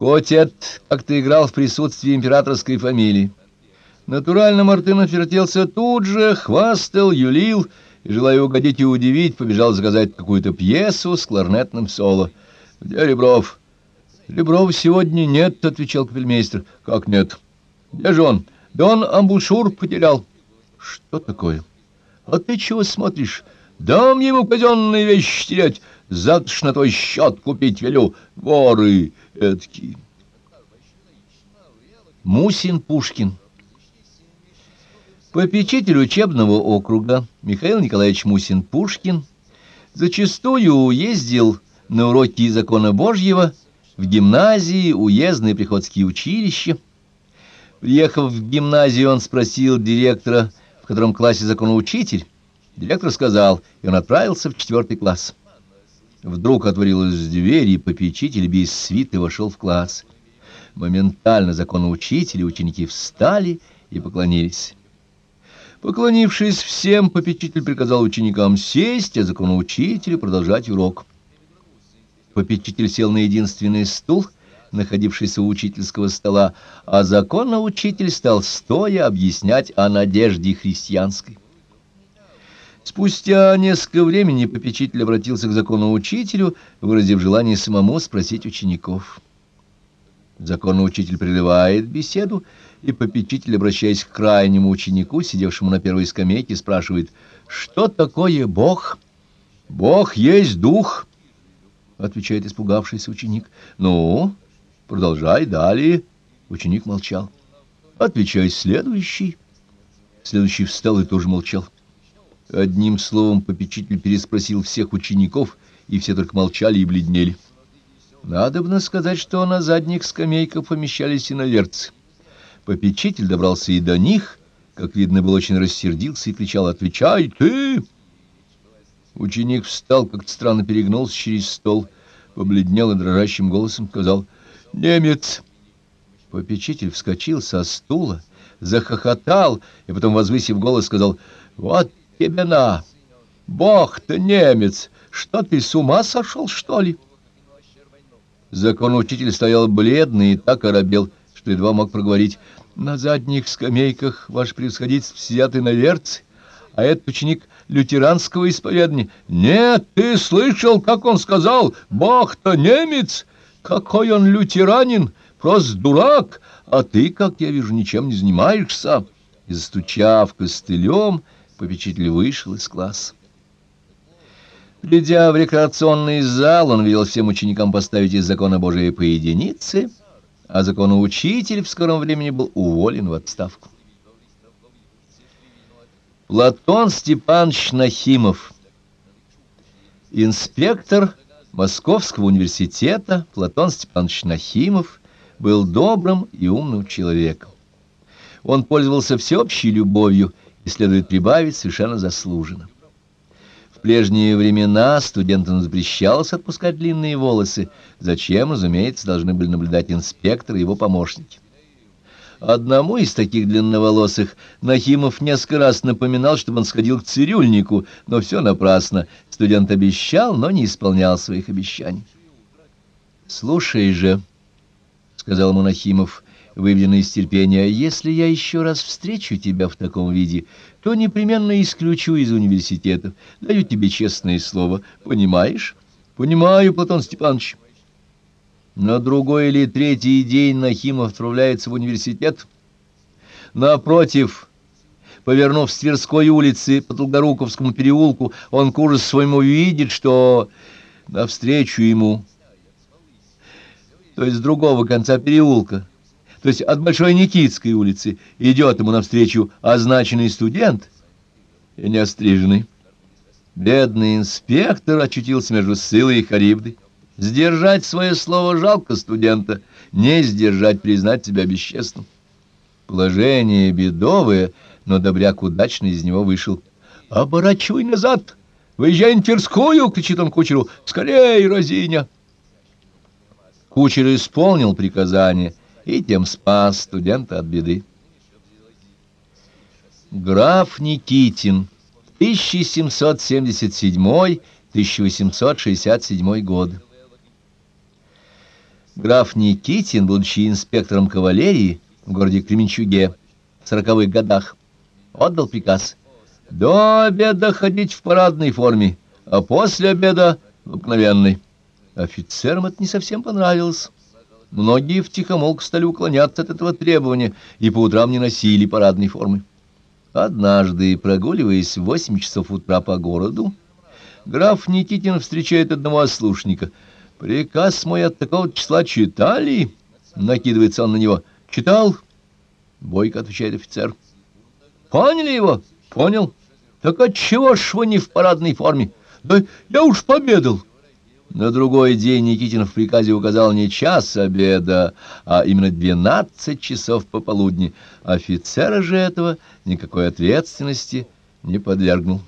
Котет как-то играл в присутствии императорской фамилии. Натурально Мартын отвертелся тут же, хвастал, юлил, и, желая угодить и удивить, побежал заказать какую-то пьесу с кларнетным соло. «Где Ребров?» «Реброва сегодня нет», — отвечал капельмейстер. «Как нет?» «Где же он?» «Да он амбушюр потерял». «Что такое?» «А ты чего смотришь?» «Дам ему казенные вещи терять, завтра на твой счет купить велю. Воры эдакие». Мусин Пушкин Попечитель учебного округа Михаил Николаевич Мусин-Пушкин зачастую ездил на уроки закона Божьего в гимназии, уездные приходские училища. Приехав в гимназию, он спросил директора, в котором классе законоучитель. Директор сказал, и он отправился в четвертый класс. Вдруг отворилась дверь, и попечитель без свиты вошел в класс. Моментально законоучители ученики встали и поклонились. Поклонившись всем, попечитель приказал ученикам сесть, а законоучителю продолжать урок. Попечитель сел на единственный стул, находившийся у учительского стола, а законоучитель стал стоя объяснять о надежде христианской. Спустя несколько времени попечитель обратился к законоучителю, выразив желание самому спросить учеников. Законоучитель прерывает беседу, и попечитель, обращаясь к крайнему ученику, сидевшему на первой скамейке, спрашивает, «Что такое Бог?» «Бог есть Дух», — отвечает испугавшийся ученик. «Ну, продолжай далее». Ученик молчал. «Отвечай следующий». Следующий встал и тоже молчал. Одним словом, попечитель переспросил всех учеников, и все только молчали и бледнели. Надобно сказать, что на задних скамейках помещались иноверцы. Попечитель добрался и до них, как видно, был очень рассердился и кричал «Отвечай, ты!». Ученик встал, как-то странно перегнулся через стол, побледнел и дрожащим голосом сказал «Немец!». Попечитель вскочил со стула, захохотал и потом, возвысив голос, сказал «Вот тебе на! Бог-то немец! Что ты, с ума сошел, что ли?» Законоучитель стоял бледный и так оробел, что едва мог проговорить. На задних скамейках, ваше превосходительство, сидят иноверцы, а этот ученик лютеранского исповедания. Нет, ты слышал, как он сказал, Бог-то немец? Какой он лютеранин, просто дурак, а ты, как я вижу, ничем не занимаешься. И, застучав костылем, попечитель вышел из класса. Придя в рекреационный зал, он велел всем ученикам поставить из закона Божия по единице, а законоучитель в скором времени был уволен в отставку. Платон Степанович Нахимов, инспектор Московского университета Платон Степанович Нахимов, был добрым и умным человеком. Он пользовался всеобщей любовью и, следует прибавить, совершенно заслуженно. В прежние времена студентам запрещалось отпускать длинные волосы, зачем, разумеется, должны были наблюдать инспектор и его помощники. Одному из таких длинноволосых Нахимов несколько раз напоминал, чтобы он сходил к цирюльнику, но все напрасно. Студент обещал, но не исполнял своих обещаний. «Слушай же», — сказал ему Нахимов, выведенный из терпения, — «если я еще раз встречу тебя в таком виде, то непременно исключу из университета. Даю тебе честное слово. Понимаешь? Понимаю, Платон Степанович. На другой или третий день Нахимов отправляется в университет. Напротив, повернув с Тверской улицы по Долгоруковскому переулку, он к ужасу своему видит, что навстречу ему, то есть с другого конца переулка, то есть от Большой Никитской улицы, идет ему навстречу означенный студент и неостриженный. Бедный инспектор очутился между Сылой и Харибдой. Сдержать свое слово жалко студента, не сдержать признать себя бесчестным. Положение бедовое, но добряк удачно из него вышел. «Оборачивай назад! Выезжай на Тверскую!» — кричит он кучеру. «Скорей, разиня!» Кучер исполнил приказание — и тем спас студента от беды. Граф Никитин, 1777-1867 годы. Граф Никитин, будучи инспектором кавалерии в городе Кременчуге в сороковых годах, отдал приказ до обеда ходить в парадной форме, а после обеда — в обыкновенной. Офицерам это не совсем понравилось. Многие втихомолку стали уклоняться от этого требования и по утрам не носили парадной формы. Однажды, прогуливаясь в восемь часов утра по городу, граф Никитин встречает одного ослушника. «Приказ мой от такого числа читали?» Накидывается он на него. «Читал?» Бойко отвечает офицер. «Поняли его?» «Понял. Так отчего ж вы не в парадной форме?» «Да я уж победил». На другой день Никитин в приказе указал не час обеда, а именно двенадцать часов пополудни. Офицера же этого никакой ответственности не подвергнул.